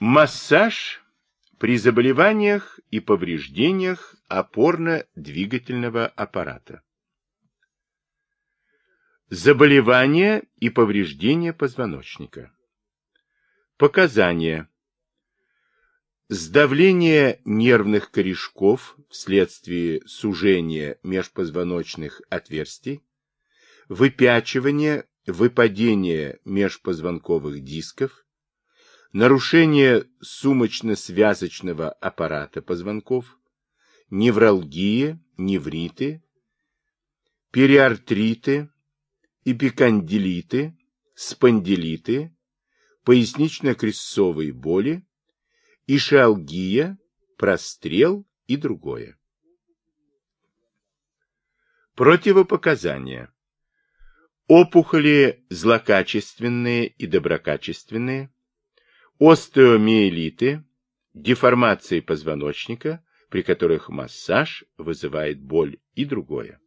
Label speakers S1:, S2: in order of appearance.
S1: Массаж при заболеваниях и повреждениях опорно-двигательного аппарата. Заболевания и повреждения позвоночника. Показания. Сдавление нервных корешков вследствие сужения межпозвоночных отверстий, выпячивание, выпадение межпозвонковых дисков, нарушение сумочно-связочного аппарата позвонков, невралгия, невриты, периартриты, эпикондилиты, спондилиты, пояснично-крестцовые боли, ишиалгия, прострел и другое. Противопоказания. Опухоли злокачественные и доброкачественные, остеомиелиты, деформации позвоночника, при которых массаж вызывает боль и другое.